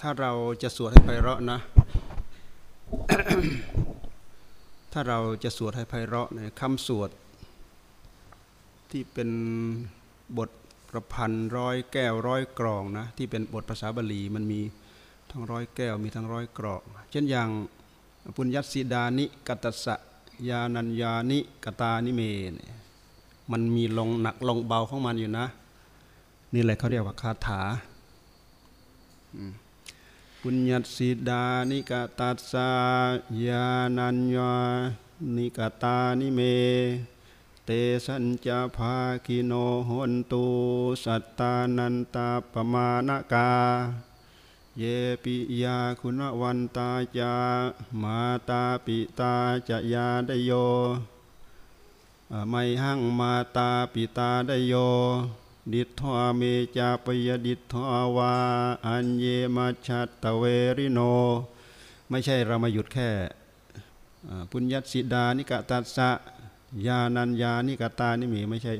ถ้าเราจะสวดให้ไพเราะนะ ถ้าเราจะสวดให้ไพเราะเนี่ยคำสวด ที่เป็นบทประพันธ์ร้อยแก้วร้อยกรองนะ ที่เป็นบทภาษาบาลีมันมีทั้งร้อยแก้วมีทั้งร้อยกรอง เช่นอย่างปุญญสิดานิกัตสะยานัญญานิกตานิเมเนี่ยมันมีลงหนักลงเบาของมันอยู่นะ นี่แหละเขาเรียกว่าคาถา ปุญญสิดานิกตัสสะยานัญญานิกตานิเม เตสัญจภาคิโนหนตุสัตตานันตาปมาณกา เยปิยาคุณวันตาจามาตาปิตาจะยาไดโย ไม่หั่งมาตาปิตาไดโย ดิทวเมจาปยดิทวาอัญเยมัชัตตเวริโน ไม่ใช่เรามาหยุดแค่ปุญญสิดานิกตัสสะยานัญญานิกตานี่มีไม่ใช่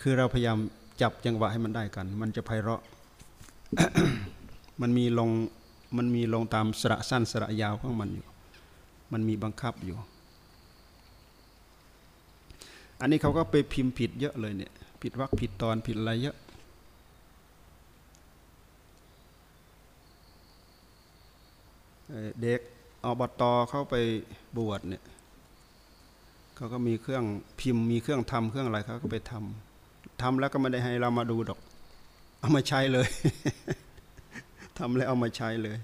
คือเราพยายามจับจังหวะให้มันได้กัน มันจะไพเราะ มันมีลงมันมีลงตามสระสั้นสระยาวของมันอยู่ มันมีบังคับอยู่ อันนี้เขาก็ไปพิมพ์ผิดเยอะเลยเนี่ย ผิดวักผิดตอนผิดอะไรเยอะเด็กอบตอเข้าไปบวชเนี่ยเขาก็มีเครื่องพิมพ์มีเครื่องทำเครื่องอะไรเขาก็ไปทำทำแล้วก็ไม่ได้ให้เรามาดูดอก เอามาใช้เลยทำแล้วเอามาใช้เลย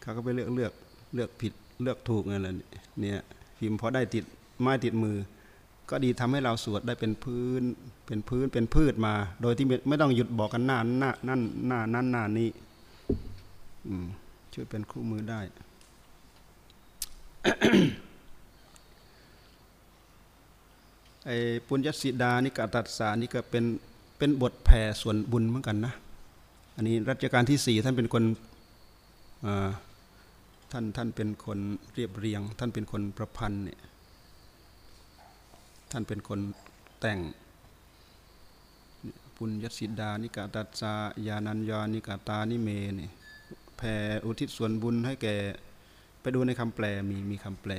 เขาก็ไปเลือกเลือกเลือกผิดเลือกถูกนั่นแหละเนี่ยพิมพ์พอได้ติดไม้ติดมือ ก็ดีทำให้เราสวดได้เป็นพื้นเป็นพื้นเป็นพืชมา โดยที่ไม่ต้องหยุดบอกกันหน้าหน้านั่นหน้านั่นหน้านี้ช่วยเป็นคู่มือได้ ไอ้ปุญญสิดานี่กตัดสานี่ก็เป็นเป็นบทแผ่ส่วนบุญเหมือนกันนะ อันนี้รัชกาลที่สี่ท่านเป็นคนท่านท่านเป็นคนเรียบเรียง ท่านเป็นคนประพันธ์เนี่ย ท่านเป็นคนแต่ง ปุญญสิดานิกาตัสายานัญญานิกาตานิเมนี่แผ่อุทิศส่วนบุญให้แก่ ไปดูในคำแปลมีมีคำแปล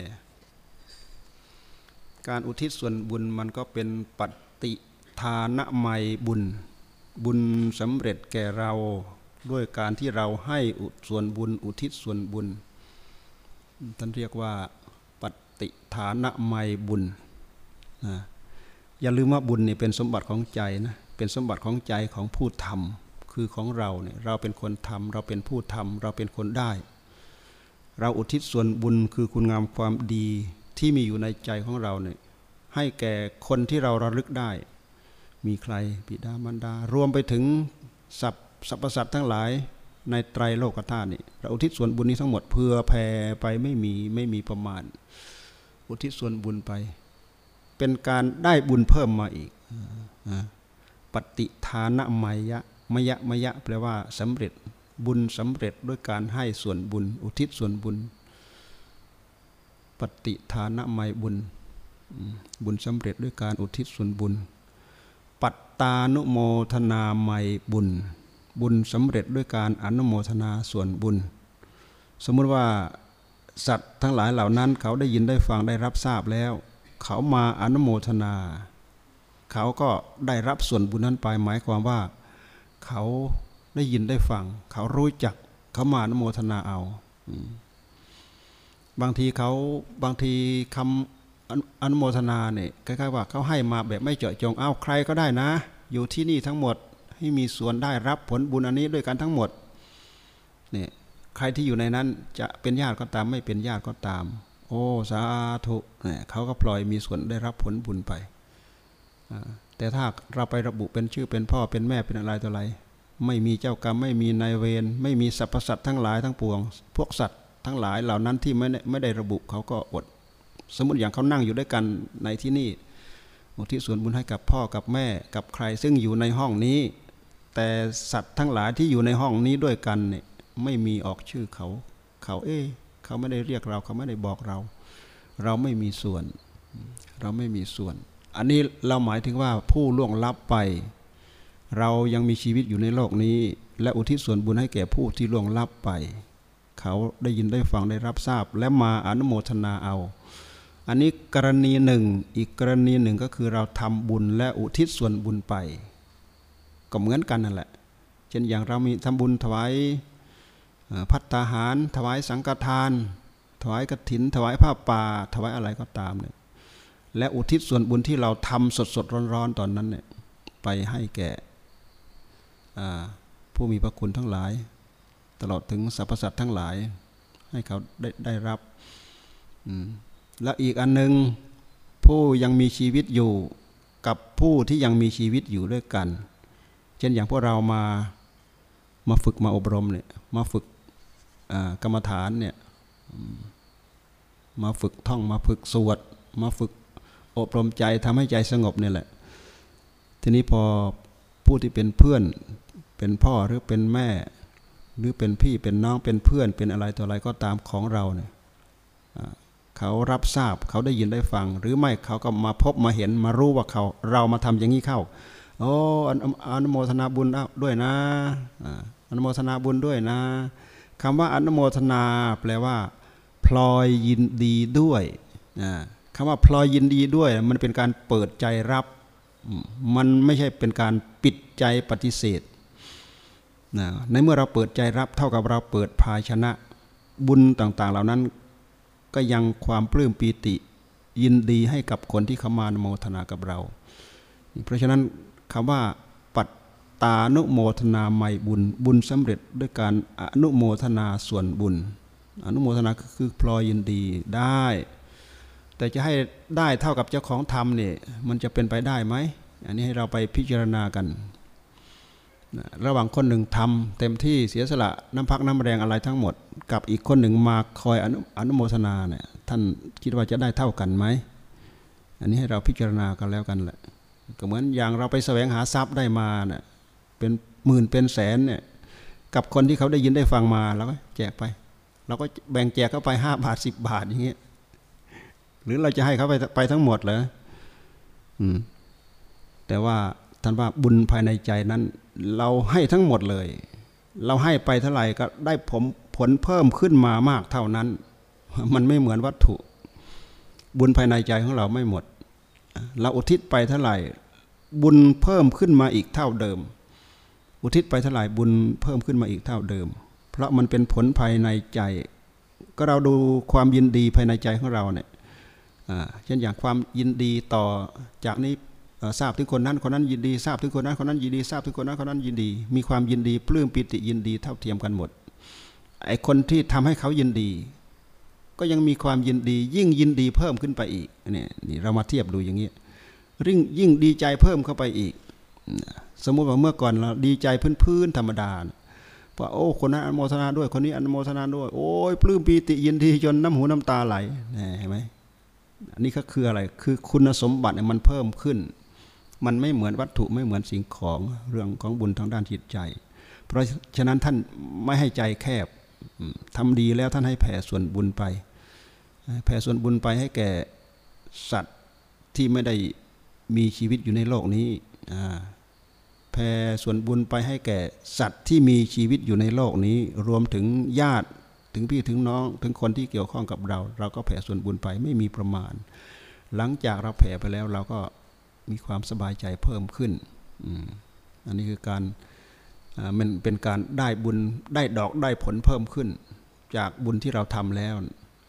การอุทิศส่วนบุญมันก็เป็นปฏิทานะไมบุญ บุญสำเร็จแก่เราด้วยการที่เราให้อุส่วนบุญ อุทิศส่วนบุญ ท่านเรียกว่าปฏิฐานะไมบุญ นะอย่าลืมว่าบุญเนี่ยเป็นสมบัติของใจนะเป็นสมบัติของใจของผู้ทำคือของเราเนี่ยเราเป็นคนทำเราเป็นผู้ทำเราเป็นคนได้ เราอุทิศส่วนบุญคือคุณงามความดีที่มีอยู่ในใจของเราเนี่ยให้แก่คนที่เราระลึกได้ มีใครปิดามารดา รวมไปถึงสัพสรรพสัตทั้งหลายในไตรโลกธาตุนี่เราอุทิศส่วนบุญนี้ทั้งหมดเพื่อแผ่ไปไม่มีไม่มีประมาณ อุทิศส่วนบุญไป เป็นการได้บุญเพิ่มมาอีกปฏิทานะมยะมยะมยะแปลว่าสำเร็จบุญสำเร็จด้วยการให้ส่วนบุญ อุทิศส่วนบุญ ปฏิฐานะไมบุญ บุญสำเร็จด้วยการอุทิศส่วนบุญ ปัตตานุโมทนาไมบุญ บุญสำเร็จด้วยการอนุโมทนาส่วนบุญ สมมุติว่าสัตว์ทั้งหลายเหล่านั้นเขาได้ยินได้ฟังได้รับทราบแล้ว เขามาอนุโมทนา เขาก็ได้รับส่วนบุญนั้นไปหมายความว่า เขาได้ยินได้ฟัง เขารู้จักเขามาอนุโมทนาเอาบางทีเขาบางทีคำอนุโมทนาเนี่ยคล้ายๆว่าเขาให้มาแบบไม่เจาะจงเอาใครก็ได้นะ อยู่ที่นี่ทั้งหมดให้มีส่วนได้รับผลบุญอันนี้ด้วยกันทั้งหมดเนี่ยใครที่อยู่ในนั้นจะเป็นญาติก็ตามไม่เป็นญาติก็ตาม โอ้สาธุเนี่ยเขาก็ปล่อยมีส่วนได้รับผลบุญไป แต่ถ้าเราไประบุเป็นชื่อเป็นพ่อเป็นแม่เป็นอะไรตัวอะไร ไม่มีเจ้ากรรมไม่มีนายเวรไม่มีสรรพสัตว์ทั้งหลายทั้งปวง พวกสัตว์ทั้งหลายเหล่านั้นที่ไม่ได้ไม่ได้ระบุเขาก็อด สมมติอย่างเขานั่งอยู่ด้วยกันในที่นี่อุทิศส่วนบุญให้กับพ่อกับแม่กับใครซึ่งอยู่ในห้องนี้ แต่สัตว์ทั้งหลายที่อยู่ในห้องนี้ด้วยกันเนี่ยไม่มีออกชื่อเขา เขาเอ๊ เขาไม่ได้เรียกเราเขาไม่ได้บอกเรา เราไม่มีส่วน เราไม่มีส่วน อันนี้เราหมายถึงว่าผู้ล่วงลับไป เรายังมีชีวิตอยู่ในโลกนี้ และอุทิศส่วนบุญให้แก่ผู้ที่ล่วงลับไป เขาได้ยินได้ฟังได้รับทราบ และมาอนุโมทนาเอา อันนี้กรณีหนึ่ง อีกกรณีหนึ่งก็คือเราทำบุญและอุทิศส่วนบุญไป ก็เหมือนกันนั่นแหละ เช่นอย่างเรามีทำบุญถวาย พัตตาหาร ถวายสังฆทาน ถวายกฐิน ถวายผ้าป่า ถวายอะไรก็ตามเนี่ยและอุทิศส่วนบุญที่เราทำสดสดร้อนๆตอนนั้นเนี่ยไปให้แก่ผู้มีพระคุณทั้งหลาย ตลอดถึงสรรพสัตว์ทั้งหลาย ให้เขาได้ได้รับแล้วอีกอันหนึ่งผู้ยังมีชีวิตอยู่กับผู้ที่ยังมีชีวิตอยู่ด้วยกัน เช่นอย่างพวกเรามามาฝึกมาอบรมเนี่ยมาฝึก กรรมฐานเนี่ยมาฝึกท่องมาฝึกสวด มาฝึกอบรมใจทำให้ใจสงบนี่แหละ ทีนี้พอผู้ที่เป็นเพื่อนเป็นพ่อหรือเป็นแม่ หรือเป็นพี่เป็นน้องเป็นเพื่อนเป็นอะไรต่ออะไรก็ตามของเราเนี่ยเขารับทราบเขาได้ยินได้ฟัง หรือไม่เขาก็มาพบมาเห็นมารู้ว่าเขาเรามาทำอย่างนี้เข้าโอ้อนุโมทนาบุญด้วยนะอนุโมทนาบุญด้วยนะ คำว่าอนุโมทนา แปลว่า พลอยยินดีด้วยคำว่าพลอยยินดีด้วย มันเป็นการเปิดใจรับ มันไม่ใช่เป็นการปิดใจปฏิเสธในเมื่อเราเปิดใจรับเท่ากับเราเปิดภาชนะ บุญต่าง ๆ เหล่านั้น ก็ยังความปลื้มปีติ ยินดีให้กับคนที่เขามาโมทนากับเรา เพราะฉะนั้นคำว่า ตานุโมทนาไม่บุญบุญสำเร็จด้วยการอนุโมทนาส่วนบุญ อนุโมทนาคือพลอยยินดีได้ แต่จะให้ได้เท่ากับเจ้าของธรรมเนี่ยมันจะเป็นไปได้ไหมอันนี้ให้เราไปพิจารณากัน ระหว่างคนหนึ่งทำเต็มที่เสียสละน้ำพักน้ำแรงอะไรทั้งหมด กับอีกคนหนึ่งมาคอยอนุอนโมทนาเนี่ยท่านคิดว่าจะได้เท่ากันไหมอันนี้ให้เราพิจารณากันแล้วกันแหละก็เหมือนอย่างเราไปแสวงหาทรัพย์ได้มาเนี่ย เป็นหมื่นเป็นแสนเนี่ยกับคนที่เขาได้ยินได้ฟังมาเราก็แจกไปเราก็แบ่งแจกเข้าไปห้าบาทสิบบาทอย่างเงี้ยหรือเราจะให้เขาไปไปทั้งหมดเหรออืมแต่ว่าท่านว่าบุญภายในใจนั้น เราให้ทั้งหมดเลย เราให้ไปเท่าไหร่ก็ได้ผมผลเพิ่มขึ้นมามากเท่านั้น มันไม่เหมือนวัตถุ บุญภายในใจของเราไม่หมด เราอุทิศไปเท่าไหร่ บุญเพิ่มขึ้นมาอีกเท่าเดิม อุทิศไปเท่าไหร่บุญเพิ่มขึ้นมาอีกเท่าเดิม เพราะมันเป็นผลภายในใจ ก็เราดูความยินดีภายในใจของเราเนี่ยเช่นอย่างความยินดีต่อจากนี้ทราบถึงคนนั้นคนนั้นยินดีทราบถึงคนนั้นคนนั้นยินดีทราบถึงคนนั้นคนนั้นยินดี มีความยินดีปลื้มปิติยินดีเท่าเทียมกันหมดไอคนที่ทำให้เขายินดี ก็ยังมีความยินดี ยิ่งยินดีเพิ่มขึ้นไปอีกเนี่ยนี่เรามาเทียบดูอย่างนี้ยิ่งยิ่งดีใจเพิ่มเข้าไปอีก สมมุติว่าเมื่อก่อนเราดีใจพื้นๆธรรมดาว่าโอ้คนนั้นอนโมทนาด้วยคนนี้อนโมทนาด้วย โอ้ยปลื้มปีติยินดีจนน้ำหูน้ำตาไหลเห็นไหมอันนี้ก็คืออะไรคือคุณสมบัติมันเพิ่มขึ้น มันไม่เหมือนวัตถุไม่เหมือนสิ่งของเรื่องของบุญทางด้านจิตใจ เพราะฉะนั้นท่านไม่ให้ใจแคบทำดีแล้วท่านให้แผ่ส่วนบุญไป แผ่ส่วนบุญไปให้แก่สัตว์ที่ไม่ได้มีชีวิตอยู่ในโลกนี้ แผ่ส่วนบุญไปให้แก่สัตว์ที่มีชีวิตอยู่ในโลกนี้ รวมถึงญาติถึงพี่ถึงน้อง ถึงคนที่เกี่ยวข้องกับเรา เราก็แผ่ส่วนบุญไปไม่มีประมาณ หลังจากเราแผ่ไปแล้วเราก็มีความสบายใจเพิ่มขึ้นอันนี้คือการมันเป็นการได้บุญได้ดอกได้ผลเพิ่มขึ้น จากบุญที่เราทำแล้ว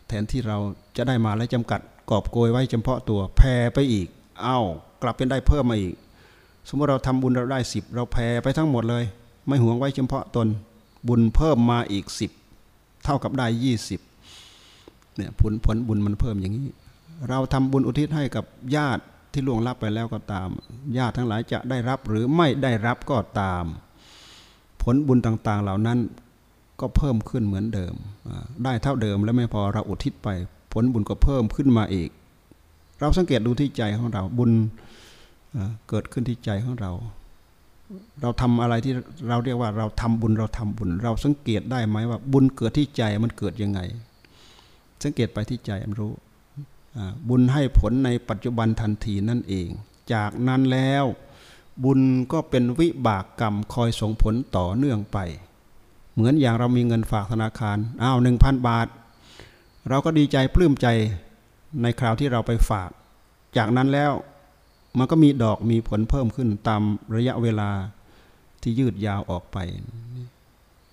แทนที่เราจะได้มาแล้วจำกัดกอบโกยไว้เฉพาะตัวแผ่ไปอีก เอา้ากลับเป็นได้เพิ่มมาอีก สมมติเราทำบุญเราได้สิบเราแผ่ไปทั้งหมดเลย ไม่ห่วงไว้เฉพาะตน บุญเพิ่มมาอีกสิบเท่ากับได้ยี่สิบเนี่ยผลผลบุญมันเพิ่มอย่างนี้ เราทำบุญอุทิศให้กับญาติที่ล่วงลับไปแล้วก็ตาม ญาติทั้งหลายจะได้รับหรือไม่ได้รับก็ตาม ผลบุญต่างๆเหล่านั้นก็เพิ่มขึ้นเหมือนเดิม ได้เท่าเดิมแล้วไม่พอเราอุทิศไป ผลบุญก็เพิ่มขึ้นมาอีก เราสังเกตดูที่ใจของเราบุญ เกิดขึ้นที่ใจของเรา เราทำอะไรที่เราเรียกว่าเราทำบุญเราทำบุญ เราสังเกตได้ไหมว่า บุญเกิดที่ใจมันเกิดยังไง สังเกตไปที่ใจมันรู้บุญให้ผลในปัจจุบันทันทีนั่นเอง จากนั้นแล้วบุญก็เป็นวิบากกรรมคอยส่งผลต่อเนื่องไป เหมือนอย่างเรามีเงินฝากธนาคารอ้าวหนึ่งพันบาท เราก็ดีใจปลื้มใจในคราวที่เราไปฝาก จากนั้นแล้ว มันก็มีดอกมีผลเพิ่มขึ้นตามระยะเวลาที่ยืดยาวออกไป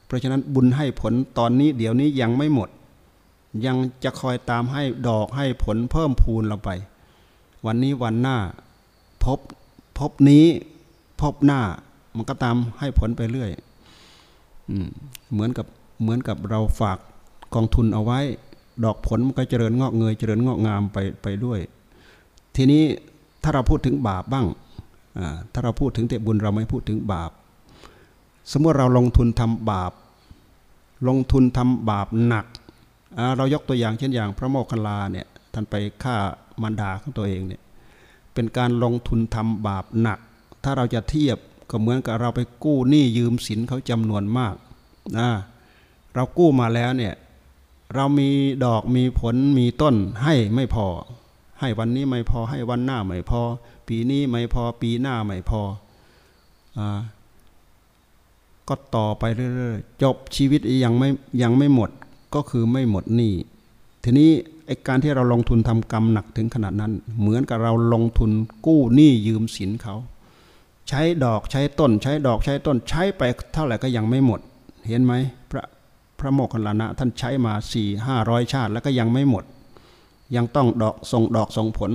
เพราะฉะนั้นบุญให้ผลตอนนี้เดี๋ยวนี้ยังไม่หมด ยังจะคอยตามให้ดอกให้ผลเพิ่มพูนเราไป วันนี้วันหน้าพบพบนี้พบหน้ามันก็ตามให้ผลไปเรื่อยเหมือนกับเหมือนกับเราฝากกองทุนเอาไว้ ดอกผลมันก็เจริญงอกเงยเจริญงอกงามไปไปด้วย ทีนี้ ถ้าเราพูดถึงบาปบ้าง ถ้าเราพูดถึงแต่บุญเราไม่พูดถึงบาป สมมติเราลงทุนทำบาป ลงทุนทำบาปหนัก เรายกตัวอย่างเช่นอย่างพระโมคคัลลาเนี่ยท่านไปฆ่ามารดาของตัวเองเนี่ย เป็นการลงทุนทำบาปหนัก ถ้าเราจะเทียบก็เหมือนกับเราไปกู้หนี้ยืมสินเขาจำนวนมากนะเรากู้มาแล้วเนี่ยเรามีดอกมีผลมีต้นให้ไม่พอ ให้วันนี้ไม่พอให้วันหน้าไม่พอ ปีนี้ไม่พอปีหน้าไม่พออก็ต่อไปเรื่อยๆจบชีวิตยังไม่ยังไม่หมดก็คือไม่หมดหนี้ทีนี้ไอการที่เราลงทุนทำกรรมหนักถึงขนาดนั้น เหมือนกับเราลงทุนกู้หนี้ยืมสินเขา ใช้ดอกใช้ต้น ใช้ดอกใช้ต้น ใช้ไปเท่าไหร่ก็ยังไม่หมด เห็นไหมพระพระโมคคัลลานะท่านใช้มาสี่ห้าร้อยชาติแล้วก็ยังไม่หมด ยังต้องดอกส่งดอกส่งผล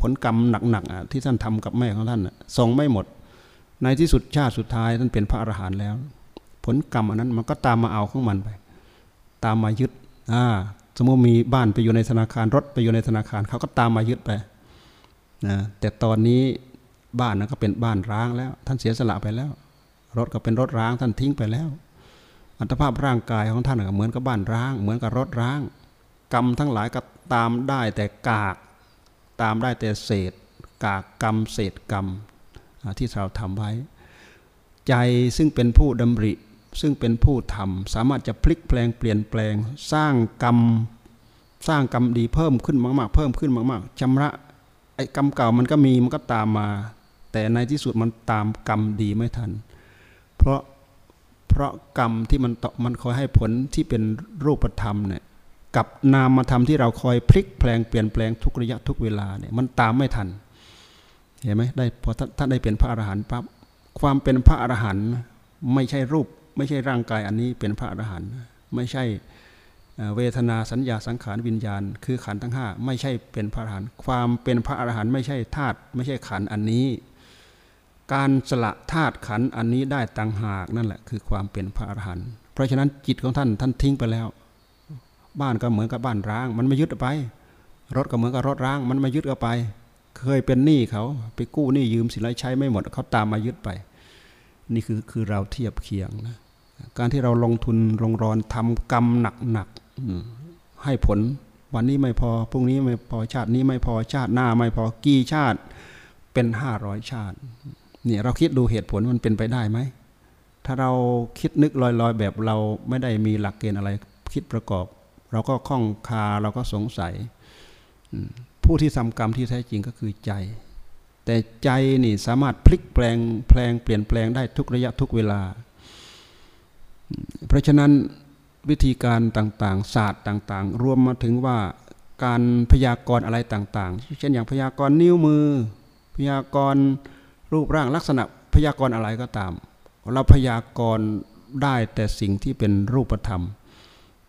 ผลกรรมหนักๆที่ท่านทำกับแม่ของท่านส่งไม่หมด ในที่สุดชาติสุดท้ายท่านเป็นพระอรหันต์แล้ว ผลกรรมอันนั้นมันก็ตามมาเอาของมันไป ตามมายึดอ่าสมมติมีบ้านไปอยู่ในธนาคารรถไปอยู่ในธนาคารเขาก็ตามมายึดไปนะแต่ตอนนี้บ้านนั้นก็เป็นบ้านร้างแล้ว ท่านเสียสละไปแล้ว รถก็เป็นรถร้างท่านทิ้งไปแล้ว อัตภาพร่างกายของท่านก็เหมือนกับบ้านร้าง เหมือนกับรถร้าง กรรมทั้งหลายก็ตามได้แต่กาก ตามได้แต่เศษ กากกรรมเศษกรรมที่เราทำไว้ ใจซึ่งเป็นผู้ดำริ ซึ่งเป็นผู้ทำสามารถจะพลิกแปลงเปลี่ยนแปลง สร้างกรรม สร้างกรรมดีเพิ่มขึ้นมาก ๆ เพิ่มขึ้นมาก ๆชำระไอ้กรรมเก่ามันก็มีมันก็ตามมา แต่ในที่สุดมันตามกรรมดีไม่ทัน เพราะเพราะกรรมที่มันมันคอยให้ผลที่เป็นรูปธรรมเนี่ย กับนามธรรมที่เราคอยพลิกแปลงเปลี่ยนแปลงทุกระยะทุกเวลาเนี่ยมันตามไม่ทันเห็นไหมได้พอท่านได้เป็นพระอรหันต์ปั๊บความเป็นพระอรหันต์ไม่ใช่รูป ไม่ใช่ร่างกายอันนี้เป็นพระอรหันต์ไม่ใช่เวทนาสัญญาสังขารวิญญาณ คือขันทั้งห้าไม่ใช่เป็นพระอรหันต์ความเป็นพระอรหันต์ไม่ใช่ธาตุไม่ใช่ขันอันนี้ การสละธาตุขันอันนี้ได้ต่างหากนั่นแหละคือความเป็นพระอรหันต์เพราะฉะนั้นจิตของท่านท่านทิ้งไปแล้ว บ้านก็เหมือนกับบ้านร้าง มันไม่ยึดไป รถก็เหมือนกับรถร้าง มันไม่ยึดเอาไป เคยเป็นหนี้เขาไปกู้หนี้ยืมสินไรใช้ไม่หมดเขาตามมายึดไป นี่คือคือเราเทียบเคียงนะการที่เราลงทุนลงรอนทำกรรมหนักหนักให้ผลวันนี้ไม่พอพรุ่งนี้ไม่พอชาตินี้ไม่พอชาติหน้าไม่พอกี่ชาติเป็นห้าร้อยชาติเนี่ยเราคิดดูเหตุผลมันเป็นไปได้ไหมถ้าเราคิดนึกลอยๆ แบบเราไม่ได้มีหลักเกณฑ์อะไรคิดประกอบ เราก็คล้องคาเราก็สงสัย ผู้ที่ทำกรรมที่แท้จริงก็คือใจ แต่ใจนี่สามารถพลิกแปลงแปลงเปลี่ยนแปลงได้ทุกระยะทุกเวลา เพราะฉะนั้นวิธีการต่างๆ ศาสตร์ต่างๆ รวมมาถึงว่าการพยากรณ์อะไรต่างๆ เช่นอย่างพยากรณ์นิ้วมือ พยากรณ์รูปร่างลักษณะพยากรณ์อะไรก็ตาม เราพยากรณ์ได้แต่สิ่งที่เป็นรูปธรรม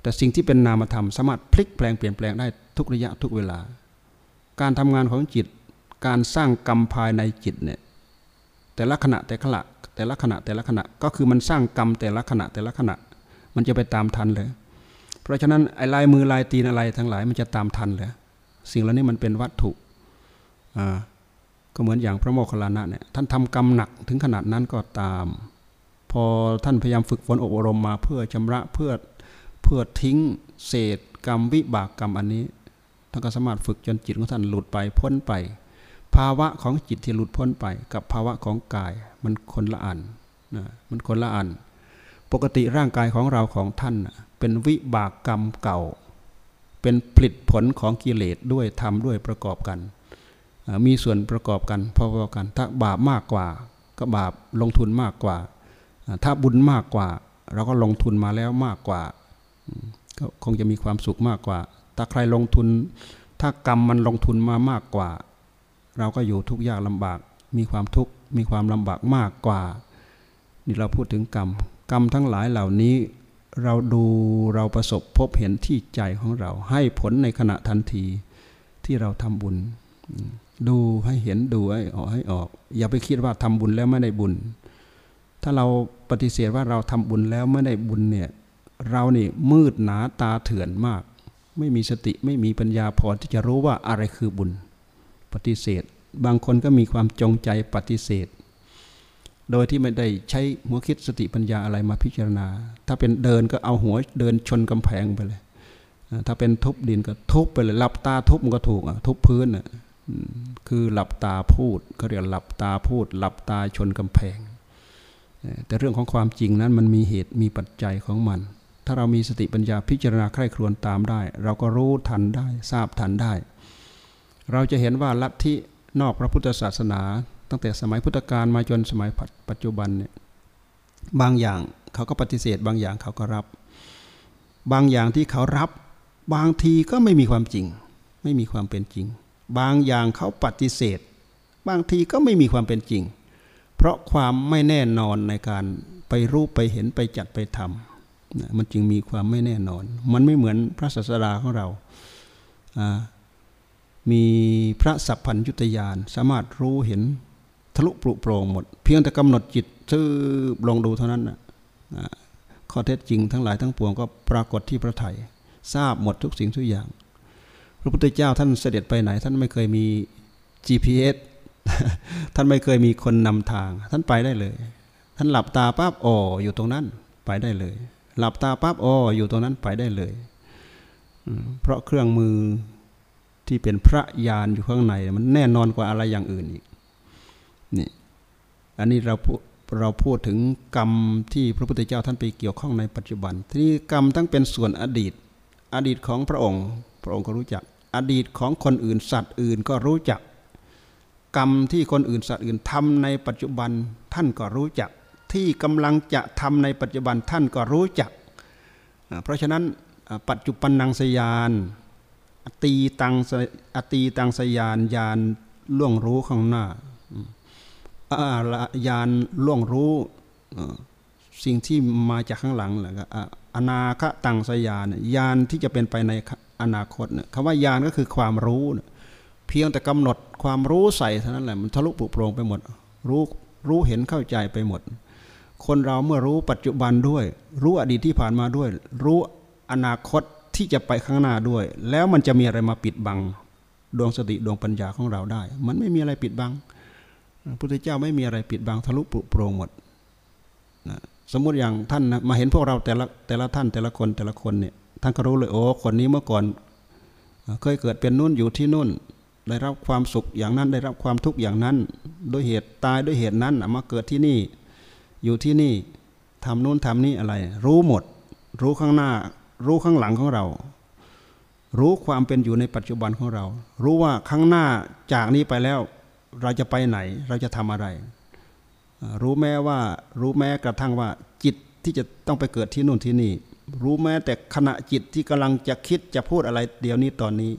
แต่สิ่งที่เป็นนามธรรมสามารถพลิกแปลงเปลี่ยนแปลงได้ทุกระยะทุกเวลา การทำงานของจิต การสร้างกรรมภายในจิตเนี่ยแต่ละขณะแต่ละแต่ละขณะแต่ละขณะก็คือมันสร้างกรรมแต่ละขณะแต่ละขณะ มันจะไปตามทันเลย เพราะฉะนั้นไอ้ลายมือลายตีนอะไรทั้งหลายมันจะตามทันเลยสิ่งเหล่านี้มันเป็นวัตถุอ่าก็เหมือนอย่างพระโมคคัลลานะเนี่ยท่านทำกรรมหนักถึงขนาดนั้นก็ตาม พอท่านพยายามฝึกฝนอบรมมาเพื่อชำระเพื่อ พื่อทิ้งเศษกรรมวิบากกรรมอันนี้ท่านก็สามารถฝึกจนจิตของท่านหลุดไปพ้นไป ภาวะของจิตที่หลุดพ้นไป กับภาวะของกายมันคนละอันนะมันคนละอัน ปกติร่างกายของเราของท่านเป็นวิบากกรรมเก่า เป็นผลิตผลของกิเลสด้วยทำด้วยประกอบกันมีส่วนประกอบกันพอๆกัน ถ้าบาปมากกว่า ก็บาปลงทุนมากกว่า ถ้าบุญมากกว่า เราก็ลงทุนมาแล้วมากกว่า ก็คงจะมีความสุขมากกว่า ถ้าใครลงทุน ถ้ากรรมมันลงทุนมามากกว่า เราก็อยู่ทุกยากลำบาก มีความทุกข์ มีความลำบากมากกว่า นี่เราพูดถึงกรรม กรรมทั้งหลายเหล่านี้ เราดูเราประสบพบเห็นที่ใจของเรา ให้ผลในขณะทันทีที่เราทำบุญ ดูให้เห็นดูให้ออกให้ออก อย่าไปคิดว่าทำบุญแล้วไม่ได้บุญ ถ้าเราปฏิเสธว่าเราทำบุญแล้วไม่ได้บุญเนี่ย เรานี่มืดหนาตาเถื่อนมาก ไม่มีสติไม่มีปัญญาพอที่จะรู้ว่าอะไรคือบุญ ปฏิเสธ บางคนก็มีความจงใจปฏิเสธ โดยที่ไม่ได้ใช้หัวคิดสติปัญญาอะไรมาพิจารณา ถ้าเป็นเดินก็เอาหัวเดินชนกำแพงไปเลย ถ้าเป็นทุบดินก็ทุบไปเลยหลับตาทุบมันก็ถูกอะทุบพื้นอะคือหลับตาพูดเขาเรียกหลับตาพูด หลับตาชนกำแพง แต่เรื่องของความจริงนั้นมันมีเหตุมีปัจจัยของมัน ถ้าเรามีสติปัญญาพิจารณาใคร่ครวญตามได้ เราก็รู้ทันได้ทราบทันได้ เราจะเห็นว่าลัทธินอกพระพุทธศาสนา ตั้งแต่สมัยพุทธกาลมาจนสมัยปัจจุบันเนี่ยบางอย่างเขาก็ปฏิเสธ บางอย่างเขาก็รับ บางอย่างที่เขารับบางทีก็ไม่มีความจริง ไม่มีความเป็นจริง บางอย่างเขาปฏิเสธ บางทีก็ไม่มีความเป็นจริง เพราะความไม่แน่นอนในการไปรู้ไปเห็นไปจัดไปทำ มันจึงมีความไม่แน่นอน มันไม่เหมือนพระศาสดาของเรามีพระสัพพัญยุตยานสามารถรู้เห็นทะลุปลุโปร่งหมด เพียงแต่กำหนดจิตซื่อลงดูเท่านั้นนะข้อเท็จจริงทั้งหลายทั้งปวงก็ปรากฏที่พระไถยทราบหมดทุกสิ่งทุกอย่าง พระพุทธเจ้าท่านเสด็จไปไหน ท่านไม่เคยมี GPS ท่านไม่เคยมีคนนำทาง ท่านไปได้เลย ท่านหลับตาปั๊บอ๋ออยู่ตรงนั้นไปได้เลย หลับตาปั๊บอ๋ออยู่ตรงนั้นไปได้เลย เพราะเครื่องมือที่เป็นพระยานอยู่ข้างใน มันแน่นอนกว่าอะไรอย่างอื่นอีกนี่อันนี้เราเราพูดถึงกรรมที่พระพุทธเจ้าท่านไปเกี่ยวข้องในปัจจุบัน ที่นี้กรรมทั้งเป็นส่วนอดีต อดีตของพระองค์ พระองค์ก็รู้จัก อดีตของคนอื่นสัตว์อื่นก็รู้จัก กรรมที่คนอื่นสัตว์อื่นทำในปัจจุบันท่านก็รู้จัก ที่กำลังจะทำในปัจจุบันท่านก็รู้จัก เพราะฉะนั้นปัจจุบันนังสยานอตีตังอตีตังสยานยานล่วงรู้ข้างหน้ายานล่วงรู้สิ่งที่มาจากข้างหลังแหละอนาคตังสยานยานที่จะเป็นไปในอนาคตคำว่ายานก็คือความรู้ เพียงแต่กำหนดความรู้ใส่เท่านั้นแหละมันทะลุปุโปรงไปหมด รู้รู้เห็นเข้าใจไปหมด คนเราเมื่อรู้ปัจจุบันด้วย รู้อดีตที่ผ่านมาด้วย รู้อนาคตที่จะไปข้างหน้าด้วย แล้วมันจะมีอะไรมาปิดบัง ดวงสติดวงปัญญาของเราได้ มันไม่มีอะไรปิดบังพระพุทธเจ้าไม่มีอะไรปิดบังทะลุปลุโปร่งหมดนะสมมติอย่างท่านนะมาเห็นพวกเราแต่ละแต่ละท่านแต่ละคนแต่ละคนเนี่ยท่านก็รู้เลยโอ้คนนี้เมื่อก่อน เคยเกิดเป็นนู่นอยู่ที่นู่น ได้รับความสุขอย่างนั้นได้รับความทุกข์อย่างนั้นโดยเหตุตายด้วยเหตุนั้นมาเกิดที่นี่ อยู่ที่นี่ทำนู้นทำนี่อะไร รู้หมด รู้ข้างหน้า รู้ข้างหลังของเรา รู้ความเป็นอยู่ในปัจจุบันของเรา รู้ว่าข้างหน้าจากนี้ไปแล้ว เราจะไปไหน เราจะทำอะไร รู้แม้ว่ารู้แม้กระทั่งว่า จิตที่จะต้องไปเกิดที่นู่นที่นี่ รู้แม้แต่ขณะจิตที่กำลังจะคิดจะพูดอะไร เดี๋ยวนี้ตอนนี้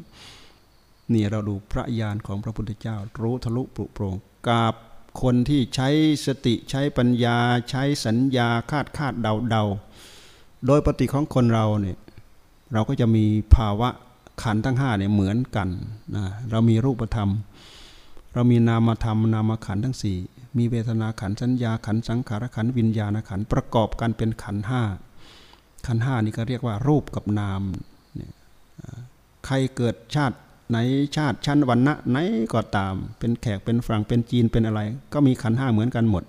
นี่เราดูพระญาณของพระพุทธเจ้า รู้ทะลุปุโปร่งกาบ คนที่ใช้สติใช้ปัญญา ใช้สัญญาคาดคาดเดาเดาโดยปฏิของคนเราเนี่ยเราก็จะมีภาวะขันทั้งห้าเนี่ยเหมือนกันนะเรามีรูปธรรม เรามีนามธรรม นามขันทั้งสี่มีเวทนาขันสัญญาขันสังขารขันวิญญาณขันประกอบกันเป็นขันห้าขันห้านี่ก็เรียกว่ารูปกับนามเนี่ยใครเกิดชาติ ไหนชาติชั้นวันณะไหนก็ตาม เป็นแขกเป็นฝรั่งเป็นจีนเป็นอะไร ก็มีขันห้าเหมือนกันหมด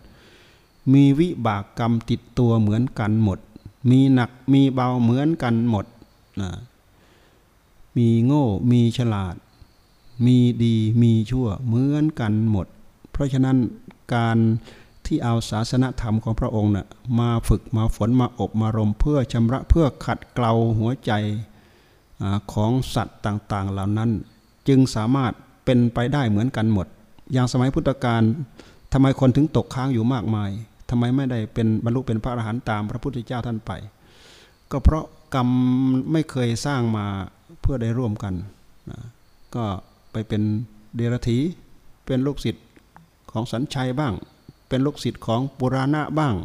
มีวิบากกรรมติดตัวเหมือนกันหมด มีหนักมีเบาเหมือนกันหมดนะมีโง่มีฉลาด มีดีมีชั่วเหมือนกันหมด เพราะฉะนั้นการที่เอาศาสนธรรมของพระองค์นะ่ะมาฝึกมาฝนมาอบมารมเพื่อชำระเพื่อขัดเกลาหัวใจ ของสัตว์ต่างๆ เหล่านั้น จึงสามารถเป็นไปได้เหมือนกันหมด อย่างสมัยพุทธกาลทำไมคนถึงตกค้างอยู่มากมายทำไมไม่ได้เป็นบรรลุเป็นพระอรหันต์ตามพระพุทธเจ้าท่านไป ก็เพราะกรรมไม่เคยสร้างมาเพื่อได้ร่วมกันนะก็ไปเป็นเดรัจฉีเป็นลูกศิษย์ของสัญชัยบ้าง เป็นลูกศิษย์ของปุราณะบ้าง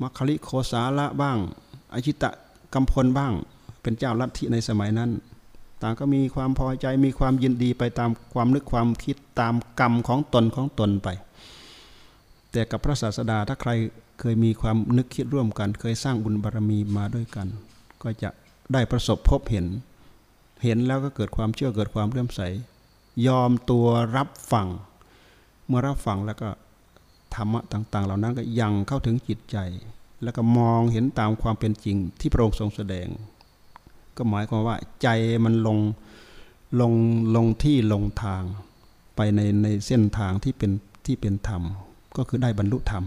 มัคคิโคสาละบ้างอจิตะกัมพลบ้าง เป็นเจ้าลัทธิในสมัยนั้น ต่างก็มีความพอใจมีความยินดีไปตามความนึกความคิดตามกรรมของตนของตนไป แต่กับพระศาสดาถ้าใครเคยมีความนึกคิดร่วมกัน เคยสร้างบุญบารรมีมาด้วยกัน ก็จะได้ประสบพบเห็น เห็นแล้วก็เกิดความเชื่อเกิดความเลื่อมใส ยอมตัวรับฟังเมื่อรับฟังแล้วก็ธรรมะต่าง ๆ เหล่านั้นก็ยังเข้าถึงจิตใจ แล้วก็มองเห็นตามความเป็นจริงที่พระองค์ทรงแสดง ก็หมายความว่าใจมันลงลงลงที่ลงทางไปในในเส้นทางที่เป็นที่เป็นธรรม ก็คือได้บรรลุธรรม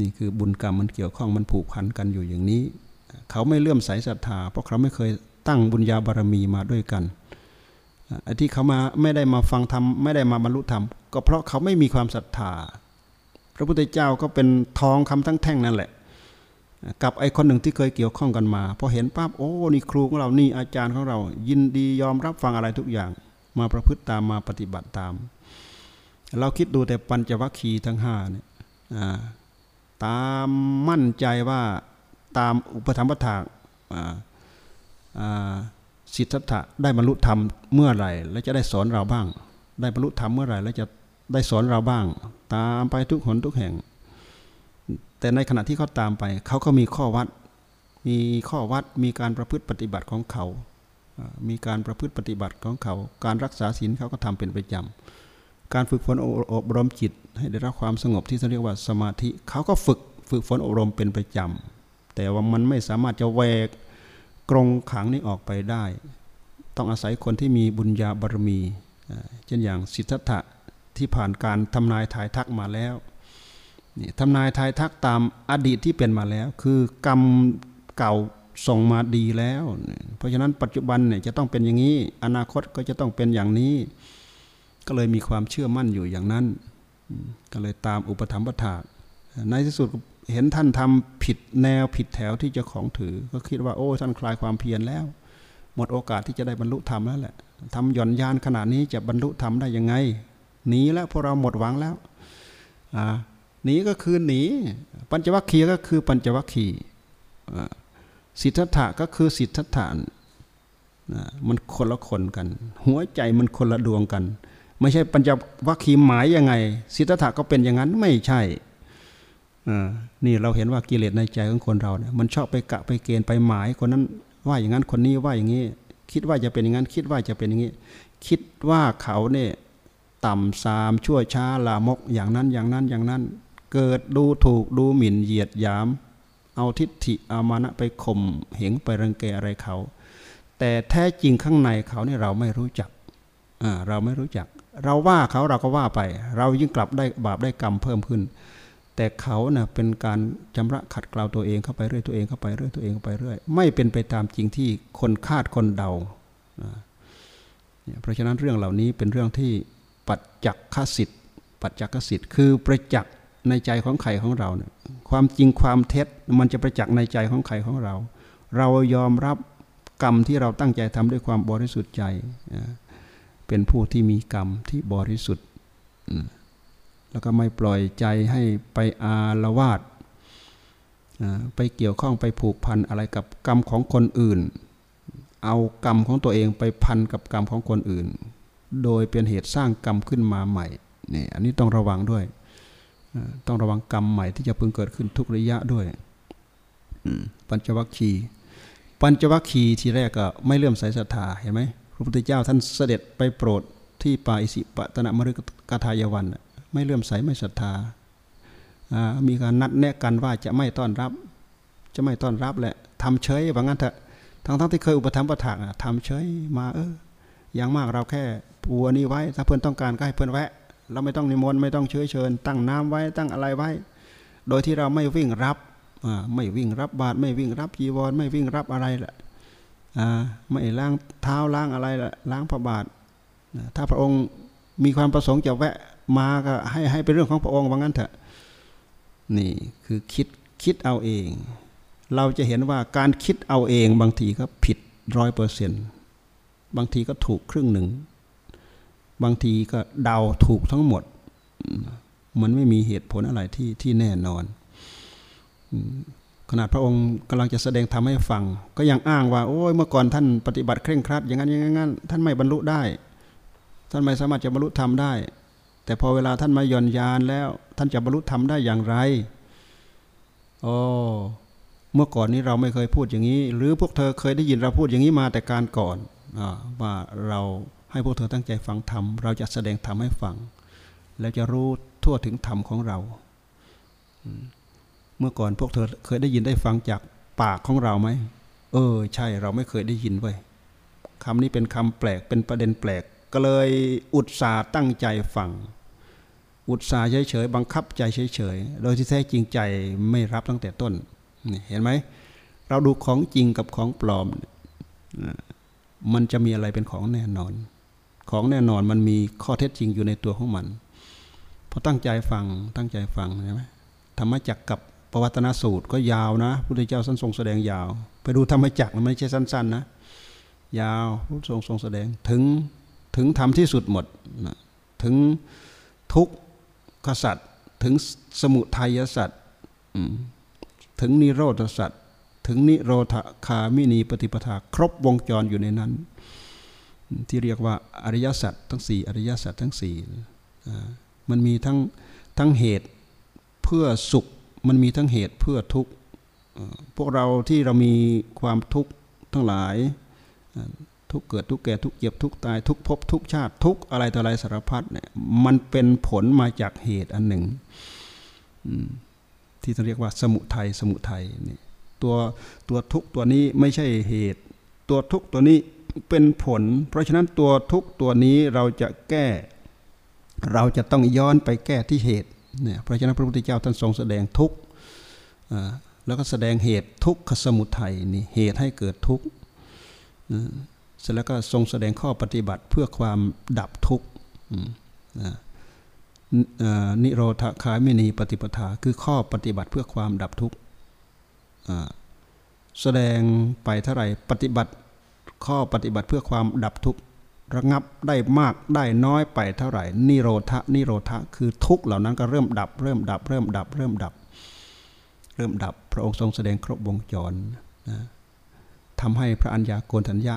นี่คือบุญกรรมมันเกี่ยวข้องมันผูกพันกันอยู่อย่างนี้ เขาไม่เลื่อมใสศรัทธา เพราะเขาไม่เคยตั้งบุญญาบารมีมาด้วยกันไอ้ที่เขามาไม่ได้มาฟังธรรมไม่ได้มาบรรลุธรรม ก็เพราะเขาไม่มีความศรัทธา พระพุทธเจ้าก็เป็นทองคำทั้งแท่งนั่นแหละ กับไอ้คนหนึ่งที่เคยเกี่ยวข้องกันมาพอเห็นปั๊บโอ้นี่ครูของเรานี่อาจารย์ของเรา ยินดียอมรับฟังอะไรทุกอย่าง มาประพฤติตามมาปฏิบัติตาม เราคิดดูแต่ปัญจวัคคีย์ทั้งห้าเนี่ยตามมั่นใจว่าตามอุปธรรมปถากสิทธัตถะได้บรรลุธรรมเมื่อไหร่ แล้วจะได้สอนเราบ้าง ได้บรรลุธรรมเมื่อไหร่ แล้วจะได้สอนเราบ้าง ตามไปทุกหนทุกแห่ง แต่ในขณะที่เขาตามไป เขาก็มีข้อวัด มีข้อวัดมีการประพฤติปฏิบัติของเขา มีการประพฤติปฏิบัติของเขา การรักษาศีลเขาก็ทำเป็นประจำการฝึกฝนอบรมจิต ให้ได้รับความสงบที่เรียกว่าสมาธิเขาก็ฝึกฝึกฝนอบรมเป็นประจำแต่ว่ามันไม่สามารถจะแวกกรงขังนี้ออกไปได้ ต้องอาศัยคนที่มีบุญญาบารมี เช่นอย่างสิทธัตถะที่ผ่านการทำนายทายทักมาแล้ว นี่ทำนายทายทักตามอดีตที่เป็นมาแล้ว คือกรรมเก่าส่งมาดีแล้ว เพราะฉะนั้นปัจจุบันเนี่ยจะต้องเป็นอย่างนี้ อนาคตก็จะต้องเป็นอย่างนี้ ก็เลยมีความเชื่อมั่นอยู่อย่างนั้น ก็เลยตามอุปธรรมปถาในที่สุดเห็นท่านทำผิดแนวผิดแถวที่จะของถือ ก็คิดว่าโอ้ท่านคลายความเพียรแล้ว หมดโอกาสที่จะได้บรรลุธรรมแล้วแหละทำหย่อนยานขนาดนี้จะบรรลุธรรมได้ยังไงหนีแล้วพวกเราหมดหวังแล้วอ่า หนีก็คือหนี ปัญจวัคคีย์ก็คือปัญจวัคคีย์สิทธัตถะก็คือสิทธัตถะมันคนละคนกัน หัวใจมันคนละดวงกัน ไม่ใช่ปัญจวัคคีย์หมายยังไง สิทธัตถะก็เป็นอย่างนั้นไม่ใช่นี่เราเห็นว่ากิเลสในใจของคนเราเนี่ยมันชอบไปกะไปเกณฑ์ไปหมายคนนั้นว่าอย่างนั้นคนนี้ว่าอย่างนี้คิดว่าจะเป็นอย่างนั้น คิดว่าจะเป็นอย่างนี้ คิดว่าเขาเนี่ยต่ำซามชั่วช้าลามกอย่างนั้นอย่างนั้นอย่างนั้น เกิดดูถูกดูหมิ่นเหยียดหยาม เอาทิฏฐิอามานะไปข่มเหงไปรังแกอะไรเขา แต่แท้จริงข้างในเขาเนี่ยเราไม่รู้จักเราไม่รู้จัก เราว่าเขาเราก็ว่าไป เรายิ่งกลับได้บาปได้กรรมเพิ่มขึ้น แต่เขาเน่ยเป็นการจำระขัดเกลาตัวเองเข้าไปเรื่อยตัวเองเข้าไปเรื่อยตัวเองเข้าไปเรื่อยไม่เป็นไปตามจริงที่คนคาดคนเดาเพราะฉะนั้นเรื่องเหล่านี้เป็นเรื่องที่ปัจจักขสิทธิ์ปัจจักขสิทธิ์คือประจักษ์ ในใจของใครของเราเนี่ยความจริงความเท็จมันจะประจักษ์ในใจของใครของเรา เรายอมรับกรรมที่เราตั้งใจทำด้วยความบริสุทธิ์ใจ เป็นผู้ที่มีกรรมที่บริสุทธิ์ แล้วก็ไม่ปล่อยใจให้ไปอาละวาดไปเกี่ยวข้องไปผูกพันอะไรกับกรรมของคนอื่น เอากรรมของตัวเองไปพันกับกรรมของคนอื่น โดยเป็นเหตุสร้างกรรมขึ้นมาใหม่นี่อันนี้ต้องระวังด้วย ต้องระวังกรรมใหม่ที่จะพึงเกิดขึ้นทุกระยะด้วยปัญจวัคคีย์ปัญจวัคคีย์ทีแรกก็ไม่เลื่อมใสศรัทธาเห็นไหมพระพุทธเจ้าท่านเสด็จไปโปรดที่ป่าอิสิปตนมฤกทายวัน ไม่เลื่อมใสไม่ศรัทธามีการนัดแนะกันว่าจะไม่ต้อนรับ จะไม่ต้อนรับแหละทำเฉยว่างั้นเถอะทั้งทั้งที่เคยอุปถัมภ์ประถากทำเฉยมาเอออย่างมากเราแค่ปัวนี้ไว้ ถ้าเพื่อนต้องการก็ให้เพื่อนแวะ เราไม่ต้องนิมนต์ไม่ต้องเชื้อเชิญ ตั้งน้ำไว้ตั้งอะไรไว้ โดยที่เราไม่วิ่งรับไม่วิ่งรับบาตรไม่วิ่งรับจีวร ไม่วิ่งรับอะไรแหละไม่ล้างเท้าล้างอะไรละล้างพระบาทถ้าพระองค์มีความประสงค์จะแวะมาก็ให้ให้เป็นเรื่องของพระองค์ว่างั้นเถอะนี่คือคิดคิดเอาเอง เราจะเห็นว่าการคิดเอาเองบางทีก็ผิดร้อยเปอร์เซ็นต์บางทีก็ถูกครึ่งหนึ่ง บางทีก็เดาถูกทั้งหมด มันไม่มีเหตุผลอะไรที่ที่แน่นอน ขนาดพระองค์กำลังจะแสดงทำให้ฟัง ก็ยังอ้างว่า โอ้ยเมื่อก่อนท่านปฏิบัติเคร่งครัด อย่างนั้นอย่างนั้นท่านไม่บรรลุได้ ท่านไม่สามารถจะบรรลุธรรมได้ แต่พอเวลาท่านมาย่อนยานแล้ว ท่านจะบรรลุธรรมได้อย่างไรโอ้เมื่อก่อนนี้เราไม่เคยพูดอย่างนี้ หรือพวกเธอเคยได้ยินเราพูดอย่างนี้มาแต่การก่อนว่าเรา ให้พวกเธอตั้งใจฟังธรรม เราจะแสดงธรรมให้ฟัง แล้วจะรู้ทั่วถึงธรรมของเรา เมื่อก่อนพวกเธอเคยได้ยินได้ฟังจากปากของเราไหม เออ ใช่เราไม่เคยได้ยินไว้ยคำนี้เป็นคำแปลกเป็นประเด็นแปลก ก็เลยอุตส่าห์ตั้งใจฟัง อุตส่าห์เฉยๆบังคับใจเฉยๆ โดยที่แท้จริงใจไม่รับตั้งแต่ต้น เห็นไหม เราดูของจริงกับของปลอม มันจะมีอะไรเป็นของแน่นอน ของแน่นอนมันมีข้อเท็จจริงอยู่ในตัวของมันพอตั้งใจฟังตั้งใจฟังใช่ไหมธรรมจักกับประวัตนสูตรก็ยาวนะพุทธเจ้าท่านทรงแสดงยาว ไปดูธรรมจักมันไม่ใช่สั้น ๆ นะ ยาวพุทธทรงทรงแสดงถึงถึงทำที่สุดหมดนะถึงทุกขสัตว์ถึงสมุทัยสัตว์ถึงนิโรธสัตว์ถึงนิโรธคามินีปฏิปทา ครบวงจรอยู่ในนั้น ที่เรียกว่าอริยสัจทั้งสี่อริยสัจทั้งสี่มันมีทั้งทั้งเหตุเพื่อสุขมันมีทั้งเหตุเพื่อทุกข์พวกเราที่เรามีความทุกข์ทั้งหลาย ทุกเกิดทุกแก่ทุกเจ็บทุกตายทุกภพทุกชาติทุกอะไรต่ออะไรสารพัดเนี่ยมันเป็นผลมาจากเหตุอันหนึ่งที่เรียกว่าสมุทัยสมุทัยนี่ตัวตัวทุกตัวนี้ไม่ใช่เหตุ ตัวทุกตัวนี้ เป็นผล เพราะฉะนั้นตัวทุกตัวนี้เราจะแก้ เราจะต้องย้อนไปแก้ที่เหตุเนี่ยเพราะฉะนั้นพระพุทธเจ้าท่านทรงแสดงทุกแล้วก็แสดงเหตุทุกขสมุทัยนี่เหตุให้เกิดทุกข์เสร็จแล้วก็ทรงแสดงข้อปฏิบัติเพื่อความดับทุกข์นิโรธคามินีปฏิปทาคือข้อปฏิบัติเพื่อความดับทุกข์แสดงไปเท่าไหร่ปฏิบัติ ข้อปฏิบัติเพื่อความดับทุกข์ระงับได้มากได้น้อยไปเท่าไหร่นิโรธะนิโรธะคือทุกข์เหล่านั้นก็เริ่มดับ เริ่มดับ เริ่มดับ เริ่มดับ เริ่มดับ พระองค์ทรงแสดงครบวงจรนะทำให้พระัญญาโกณทัญญะ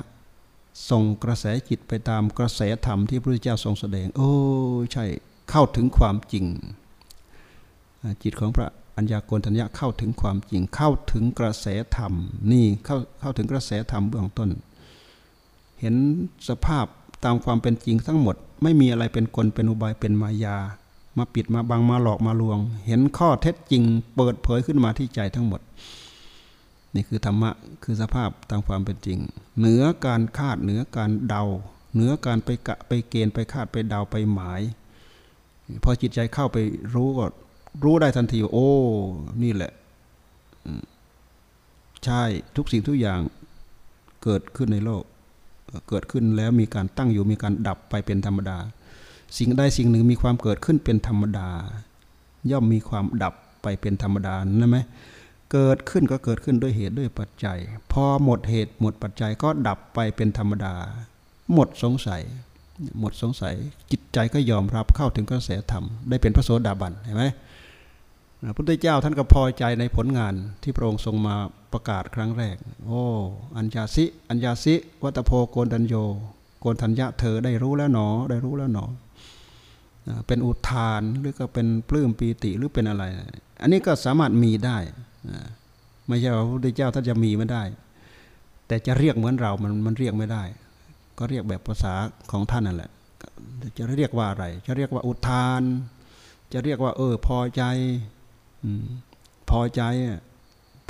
ส่งกระแสจิตไปตามกระแสธรรมที่พระพุทธเจ้าทรงแสดง โอ้ใช่เข้าถึงความจริง จิตของพระอัญญาโกณทัญญะเข้าถึงความจริงเข้าถึงกระแสธรรมนี่เข้าเข้าถึงกระแสธรรมเบื้องต้น เห็นสภาพตามความเป็นจริงทั้งหมด ไม่มีอะไรเป็นกลเป็นอุบายเป็นมายา มาปิดมาบังมาหลอกมาลวง เห็นข้อเท็จจริง เปิดเผยขึ้นมาที่ใจทั้งหมด นี่คือธรรมะคือสภาพตามความเป็นจริง เหนือการคาดเหนือการเดา เหนือการไปกะไปเกณฑ์ไปคาดไปเดาไปหมาย พอจิตใจเข้าไปรู้ก็รู้ได้ทันทีโอ้ นี่แหละ ใช่ทุกสิ่งทุกอย่างเกิดขึ้นในโลก เกิดขึ้นแล้วมีการตั้งอยู่มีการดับไปเป็นธรรมดา สิ่งใดสิ่งหนึ่งมีความเกิดขึ้นเป็นธรรมดา ย่อมมีความดับไปเป็นธรรมดานั่นไหมเกิดขึ้นก็เกิดขึ้นด้วยเหตุด้วยปัจจัย พอหมดเหตุหมดปัจจัยก็ดับไปเป็นธรรมดา หมดสงสัย หมดสงสัยจิตใจก็ยอมรับเข้าถึงกระแสธรรมได้เป็นพระโสดาบันเห็นไหม พระพุทธเจ้าท่านก็พอใจในผลงานที่พระองค์ทรงมาประกาศครั้งแรก โอ้ อัญญาสิ อัญญาสิ วัตโพโกนัญโย โกนทัญญะเธอได้รู้แล้วหนอ ได้รู้แล้วหนอ เป็นอุทานหรือก็เป็นปลื้มปีติหรือเป็นอะไร อันนี้ก็สามารถมีได้ ไม่ใช่ว่าพระพุทธเจ้าท่านจะมีไม่ได้ แต่จะเรียกเหมือนเรา มันมันเรียกไม่ได้ ก็เรียกแบบภาษาของท่านนั่นแหละ จะเรียกว่าอะไร จะเรียกว่าอุทาน จะเรียกว่า เออ พอใจ พอใจ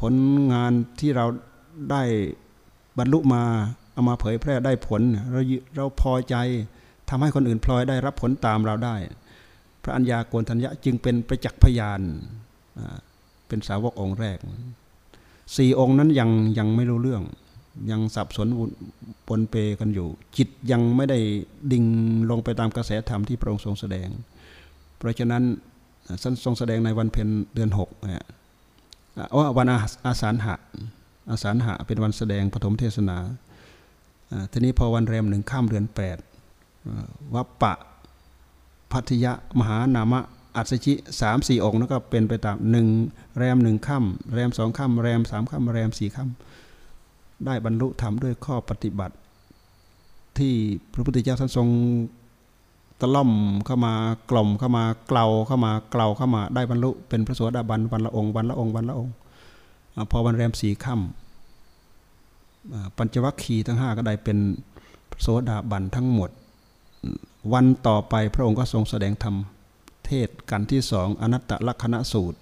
ผลงานที่เราได้บรรลุมาเอามาเผยแพร่ได้ผล เราเราพอใจทำให้คนอื่นพลอยได้รับผลตามเราได้ พระัญญาโกณทัญญะจึงเป็นประจักษ์พยานเป็นสาวกองค์แรกสี่องค์นั้นยังยังไม่รู้เรื่อง ยังสับสนปนเปกันอยู่ จิตยังไม่ได้ดิ่งลงไปตามกระแสธรรมที่พระองค์ทรงแสดง เพราะฉะนั้น ท่านทรงแสดงในวันเพ็ญเดือนหกนะว่าวันอาสาหะอาสาหะเป็นวันแสดงปฐมเทศนาทีนี้พอวันแรมหนึ่งข้ามเดือนแปดวัปปะพัทยะมหานามะอัศชิสามสี่องค์แล้วก็เป็นไปตามหนึ่งแรมหนึ่งค่ำแรมสองค่ำแรมสามค่ำแรมสี่ค่ำได้บรรลุธรรมด้วยข้อปฏิบัติ ที่พระพุทธเจ้าท่านทรง ตะล่อมเข้ามากล่อมเข้ามาเกลาเข้ามาเกลาเข้ามาได้บรรลุเป็นพระสวสดาบันวันละองค์วันละองค์วันละองค์พอวันแรมสี่ค่ำปัญจวัคคีย์ทั้งห้าก็ได้เป็นพระโสดาบันทั้งหมด วันต่อไปพระองค์ก็ทรงแสดงธรรมเทศกันที่สองอนัตตลักษณะสูตร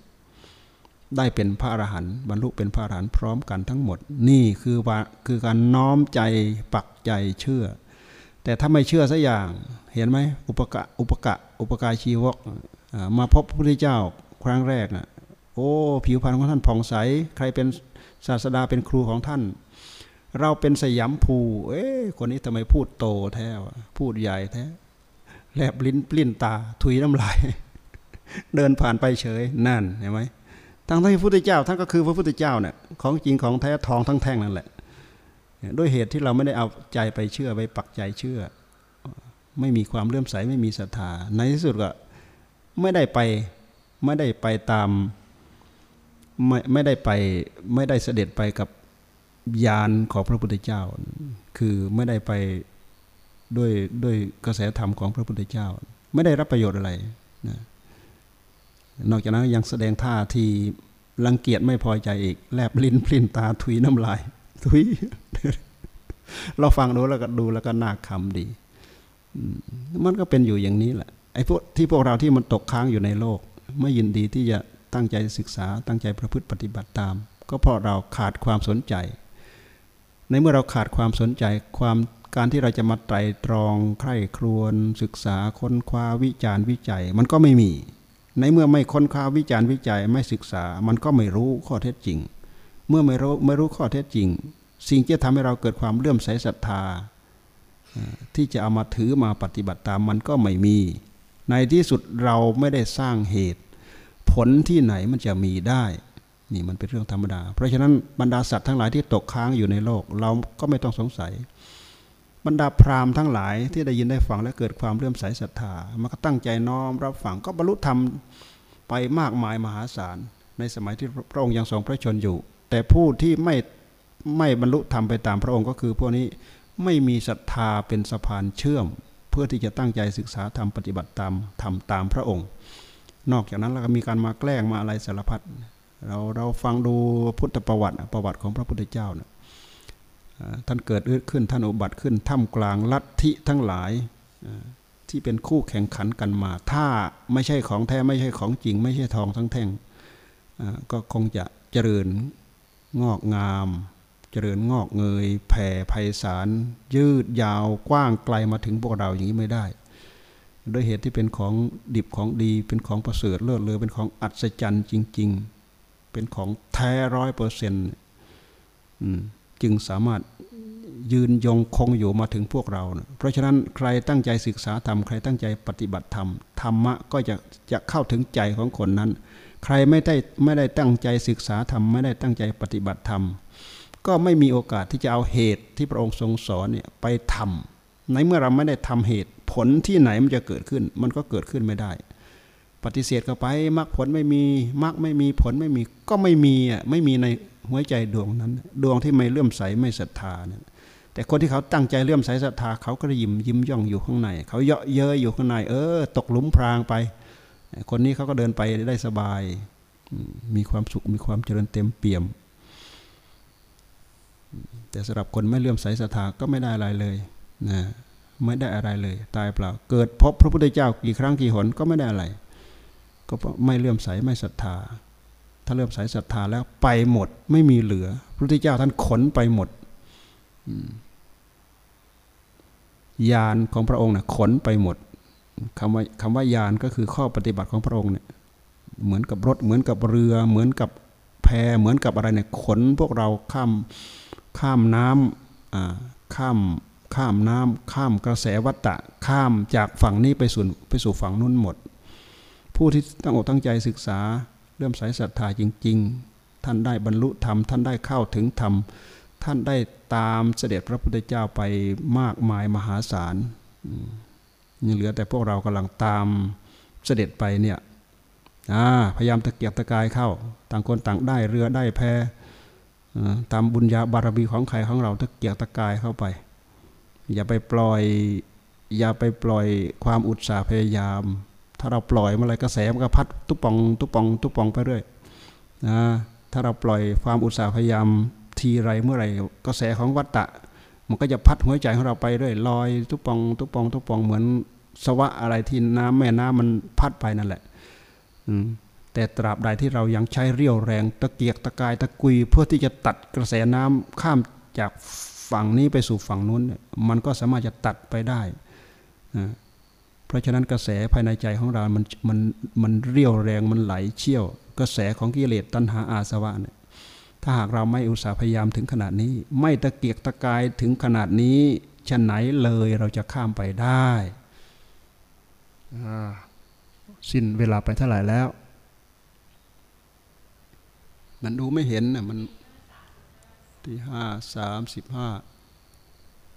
ได้เป็นพระอรหันต์บรรลุเป็นพระอรหันต์พร้อมกันทั้งหมด นี่คือว่าคือการน้อมใจปักใจเชื่อ แต่ถ้าไม่เชื่อสักอย่างเห็นไหมอุปกะอุปกะอุปกายชีวกมาพบพระพุทธเจ้าครั้งแรกนะโอ้ผิวพรรณของท่านผ่องใส ใครเป็นศาสดาเป็นครูของท่าน เราเป็นสยามภู เอ้คนนี้ทำไมพูดโตแท้พูดใหญ่แท้แลบลิ้นปลิ้นตา ถุยน้ำลาย เดินผ่านไปเฉยนั่นเห็นไหมทั้งที่พระพุทธเจ้าท่านก็คือพระพุทธเจ้าเนี่ยของจริงของแท้ทองทั้งแท่งนั่นแหละ ด้วยเหตุที่เราไม่ได้เอาใจไปเชื่อไปปักใจเชื่อ ไม่มีความเลื่อมใสไม่มีศรัทธาในที่สุดก็ไม่ได้ไปไม่ได้ไปตามไม่ไม่ได้ไปไม่ได้เสด็จไปกับยานของพระพุทธเจ้า คือไม่ได้ไปด้วยด้วยกระแสธรรมของพระพุทธเจ้า ไม่ได้รับประโยชน์อะไรนะนอกจากนั้นยังแสดงท่าที่รังเกียจไม่พอใจอีก แลบลิ้นพลิ้นตาถุยน้ำลาย ถุยเราฟังดูแล้วก็ดูแล้วก็น่าคำดีมันก็เป็นอยู่อย่างนี้แหละไอ้พวกที่พวกเราที่มันตกค้างอยู่ในโลก ไม่ยินดีที่จะตั้งใจศึกษา ตั้งใจประพฤติปฏิบัติตาม ก็เพราะเราขาดความสนใจ ในเมื่อเราขาดความสนใจความการที่เราจะมาไตรตรองใคร่ครวญศึกษาค้นคว้าวิจารณ์วิจัย มันก็ไม่มี ในเมื่อไม่ค้นคว้าวิจารณ์วิจัยไม่ศึกษา มันก็ไม่รู้ข้อเท็จจริง มื่อไม่รู้ไม่รู้ข้อเท็จจริง สิ่งที่ทำให้เราเกิดความเลื่อมใสศรัทธา ที่จะเอามาถือมาปฏิบัติตามมันก็ไม่มี ในที่สุดเราไม่ได้สร้างเหตุ ผลที่ไหนมันจะมีได้นี่มันเป็นเรื่องธรรมดา เพราะฉะนั้นบรรดาสัตว์ทั้งหลายที่ตกค้างอยู่ในโลก เราก็ไม่ต้องสงสัย บรรดาพราหมณ์ทั้งหลายที่ได้ยินได้ฟังและเกิดความเลื่อมใสศรัทธา มันก็ตั้งใจน้อมรับฟังก็บรรลุธรรมไปมากมายมหาศาลในสมัยที่พระองค์ยังทรงพระชนอยู่ แต่ผู้ที่ไม่ไม่บรรลุธรรมไปตามพระองค์ก็คือพวกนี้ไม่มีศรัทธาเป็นสะพานเชื่อม เพื่อที่จะตั้งใจศึกษาธรรมปฏิบัติตามทำตามพระองค์ นอกจากนั้นเราก็มีการมาแกล้งมาอะไรสารพัดเราเราฟังดูพุทธประวัติประวัติของพระพุทธเจ้านะท่านเกิดขึ้นท่านอุบัติขึ้นท่ามกลางลัทธิทั้งหลายที่เป็นคู่แข่งขันกันมา ถ้าไม่ใช่ของแท้ไม่ใช่ของจริง ไม่ใช่ทองทั้งแท่งก็คงจะเจริญ งอกงาม เจริญงอกเงย แผ่ไพศาลยืดยาวกว้างไกลมาถึงพวกเราอย่างนี้ไม่ได้ ด้วยเหตุที่เป็นของดิบของดีเป็นของประเสริฐเลิศเลอเป็นของอัศจรรย์จริง ๆ เป็นของแท้ร้อยเปอร์เซ็นต์จึงสามารถยืนยงคงอยู่มาถึงพวกเรานะเพราะฉะนั้นใครตั้งใจศึกษาธรรม ใครตั้งใจปฏิบัติธรรม ธรรมะก็จะจะเข้าถึงใจของคนนั้น ใครไม่ได้ไม่ได้ตั้งใจศึกษาธรรม ไม่ได้ตั้งใจปฏิบัติธรรม ก็ไม่มีโอกาสที่จะเอาเหตุที่พระองค์ทรงสอนเนี่ยไปทำในเมื่อเราไม่ได้ทำเหตุผลที่ไหนมันจะเกิดขึ้น มันก็เกิดขึ้นไม่ได้ ปฏิเสธเข้าไปมรรคผลไม่มีมรรคไม่มีผลไม่มีก็ไม่มีอะไม่มีในหัวใจดวงนั้น ดวงที่ไม่เลื่อมใสไม่ศรัทธาเนี่ยแต่คนที่เขาตั้งใจเลื่อมใสศรัทธาเขาก็ยิ้มยิ้มย่องอยู่ข้างใน เขาเยาะเย้ยอยู่ข้างใน เออ ตกหลุมพรางไป คนนี้เขาก็เดินไปได้สบาย มีความสุขมีความเจริญเต็มเปี่ยม แต่สำหรับคนไม่เลื่อมใสศรัทธาก็ไม่ได้อะไรเลยนะไม่ได้อะไรเลย ตายเปล่า เกิดพบพระพุทธเจ้ากี่ครั้งกี่หนก็ไม่ได้อะไร ก็ไม่เลื่อมใสไม่ศรัทธา ถ้าเริ่อมใสศรัทธาแล้วไปหมดไม่มีเหลือ พระพุทธเจ้าท่านขนไปหมดยานของพระองค์เนี่ยขนไปหมด คำว่าคำว่ายานก็คือข้อปฏิบัติของพระองค์เนี่ยเหมือนกับรถเหมือนกับเรือ เหมือนกับแพเหมือนกับอะไรเนี่ยขนพวกเราข้ามข้ามน้ำข้ามข้ามน้ำข้ามกระแสวัตตะข้ามจากฝั่งนี้ไปสู่ไปสู่ฝั่งนู้นหมด ผู้ที่ตั้งอกตั้งใจศึกษาเริ่มใส่ศรัทธาจริง ๆ ท่านได้บรรลุธรรมท่านได้เข้าถึงธรรมท่านได้ตามเสด็จพระพุทธเจ้าไปมากมายมหาศาล ยังเหลือแต่พวกเรากำลังตามเสด็จไปเนี่ยพยายามตะเกียบตะกายเข้า ต่างคนต่างได้เรือได้แพตามบุญญาบารมีของใครของเราตะเกียกตะกายเข้าไป อย่าไปปล่อย อย่าไปปล่อยความอุตสาห์พยายาม ถ้าเราปล่อยเมื่อไรกระแสมันก็พัดตุปองตุปองตุปองไปเรื่อยนะถ้าเราปล่อยความอุตสาห์พยายามทีไรเมื่อไรกระแสของวัตตะ มันก็จะพัดหัวใจของเราไปเรื่อยลอย ตุปองตุปองตุปองเหมือน สวะอะไรที่น้ำแม่น้ำมันพัดไปนั่นแหละแต่ตราบใดที่เรายังใช้เรี่ยวแรงตะเกียกตะกายตะกุย เพื่อที่จะตัดกระแสน้ำข้ามจากฝั่งนี้ไปสู่ฝั่งนู้น มันก็สามารถจะตัดไปได้เพราะฉะนั้นกระแสภายในใจของเรา มันมันมันเรี่ยวแรงมันไหลเชี่ยว กระแสของกิเลสตัณหาอาสวะเนี่ยถ้าหากเราไม่อุตสาห์พยายามถึงขนาดนี้ ไม่ตะเกียกตะกายถึงขนาดนี้ชะไหนเลยเราจะข้ามไปได้ สิ้นเวลาไปเท่าไหร่แล้ว มันดูไม่เห็นนะมันตีห้าสามสิบห้า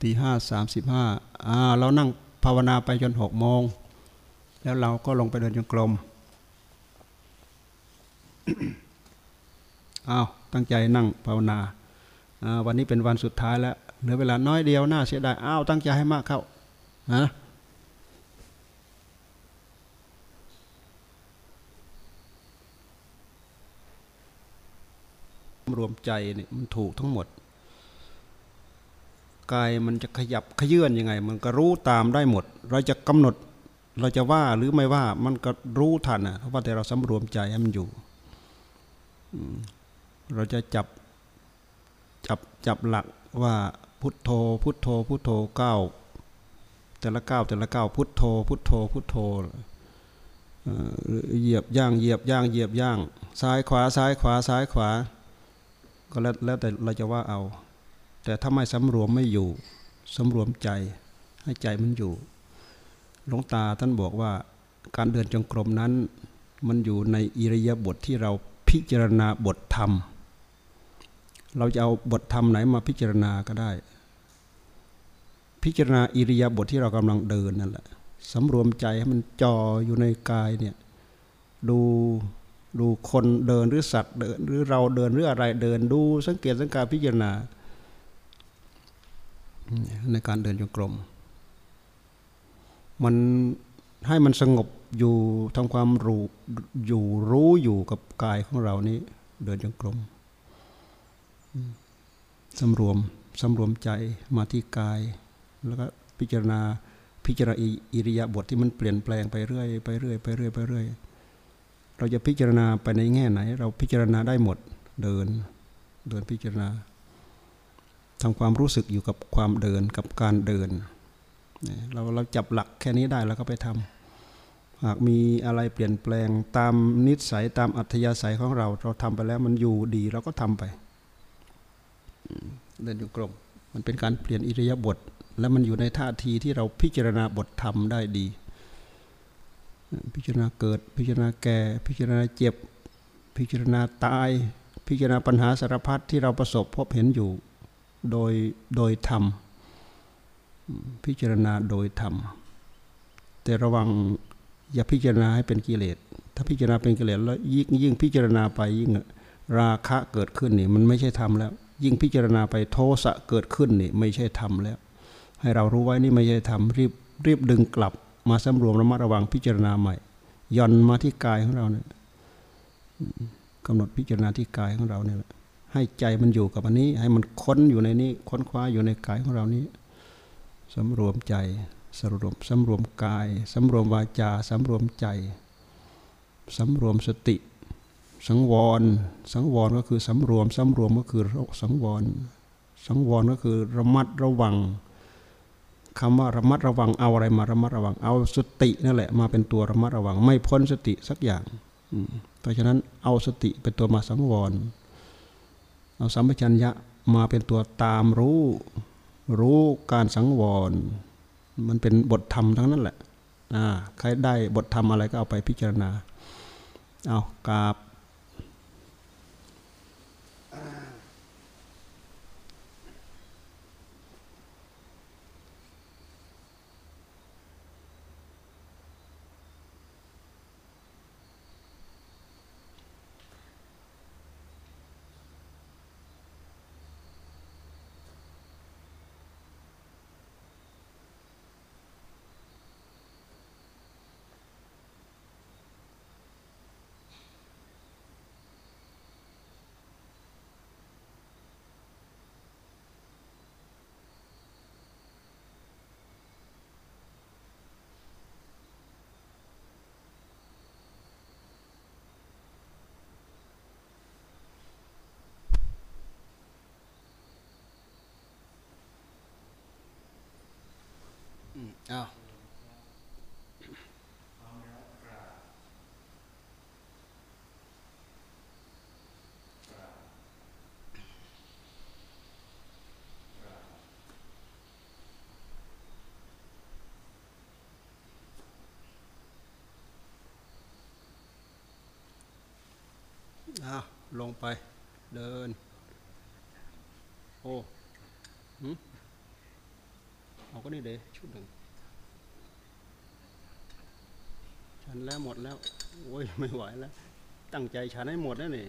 ตีห้าสามสิบห้าอ่าเรานั่งภาวนาไปจนหกโมง แล้วเราก็ลงไปเดินจงกรมอ้าวตั้งใจนั่งภาวนาวันนี้เป็นวันสุดท้ายแล้วเหลือเวลาน้อยเดียวน่าเสียดายอ้าวตั้งใจให้มากเข้านะ รวมใจเนี่ยมันถูกทั้งหมด กายมันจะขยับขยื่นยังไง มันก็รู้ตามได้หมด เราจะกำหนดเราจะว่าหรือไม่ว่ามันก็รู้ทันนะเพราะว่าแต่เราสำรวมใจให้มันอยู่เราจะจับจับจับหลักว่าพุทโธ พุทโธ พุทโธเก้าแต่ละเก้าแต่ละเก้าพุทโธ พุทโธ พุทโธเหยียบย่างเหยียบย่างเหยียบย่าง ซ้ายขวาซ้ายขวาซ้ายขวา ก็แล้วแล้วแต่เราจะว่าเอา แต่ถ้าไม่สำรวมไม่อยู่สำรวมใจให้ใจมันอยู่หลวงตาท่านบอกว่าการเดินจงกรมนั้น มันอยู่ในอิริยาบถทที่เราพิจารณาบทธรรม เราจะเอาบทธรรมไหนมาพิจารณาก็ได้ พิจารณาอิริยาบถทที่เรากำลังเดินนั่นแหละสำรวมใจให้มันจ่ออยู่ในกายเนี่ยดู ดูคนเดินหรือสัตว์เดิน หรือเราเดินหรืออะไรเดินดูสังเกตสังการพิจารณา ในการเดินจงกรมมันให้มันสงบอยู่ทำความรู้อยู่รู้อยู่กับกายของเรานี้เดินจงกรมสำรวมสำรวมใจมาที่กาย แล้วก็พิจารณาพิจารณาอิริยาบถทที่มันเปลี่ยนแปลงไปเรื่อยไปเรื่อยไปเรื่อยไปเรื่อย เราจะพิจารณาไปในแง่ไหน เราพิจารณาได้หมดเดิน เดินพิจารณาทำความรู้สึกอยู่กับความเดินกับการเดินเราเราจับหลักแค่นี้ได้แล้วก็ไปทำหากมีอะไรเปลี่ยนแปลงตามนิสัยตามอัธยาศัยของเรา เราทำไปแล้วมันอยู่ดีเราก็ทำไป เดินอยู่กลมมันเป็นการเปลี่ยนอิริยาบถและมันอยู่ในท่าทีที่เราพิจารณาบทธรรมได้ดี พิจารณาเกิด พิจารณาแก่ พิจารณาเจ็บ พิจารณาตาย พิจารณาปัญหาสารพัดที่เราประสบพบเห็นอยู่โดยโดยธรรม พิจารณาโดยธรรม แต่ระวังอย่าพิจารณาให้เป็นกิเลส ถ้าพิจารณาเป็นกิเลสแล้วยิ่งยิ่งพิจารณาไปยิ่งราคะเกิดขึ้นนี่มันไม่ใช่ธรรมแล้ว ยิ่งพิจารณาไปโทสะเกิดขึ้นนี่ไม่ใช่ธรรมแล้ว ให้เรารู้ไว้นี่ไม่ใช่ธรรมรีบรีบดึงกลับ มาสำรวมระมัดระวังพิจารณาใหม่ย่อนมาที่กายของเราเนี่ยกำหนดพิจารณาที่กายของเราเนี่ยให้ใจมันอยู่กับอันนี้ ให้มันค้นอยู่ในนี้ ค้นคว้าอยู่ในกายของเรานี้สำรวมใจสรวมสำรวมกายสำรวมวาจาสำรวมใจสำรวมสติ สังวร สังวรก็คือสำรวมสำรวมก็คือสังวร สังวรก็คือระมัดระวัง คำว่าระมัดระวังเอาอะไรมาระมัดระวังเอาสตินั่นแหละมาเป็นตัวระมัดระวัง ไม่พ้นสติสักอย่างเพราะฉะนั้นเอาสติเป็นตัวมาสังวร เอาสัมปชัญญะมาเป็นตัวตามรู้ รู้การสังวร มันเป็นบทธรรมทั้งนั้นแหละใครได้บทธรรมอะไรก็เอาไปพิจารณาเอากาบ เอาเอา ลงไปเดิน โอ้หืมเอาก็นี่เดชุดหนึ่งฉันแล้วหมดแล้ว โอ้ยไม่ไหวแล้ว ตั้งใจฉันให้หมดแล้วนี่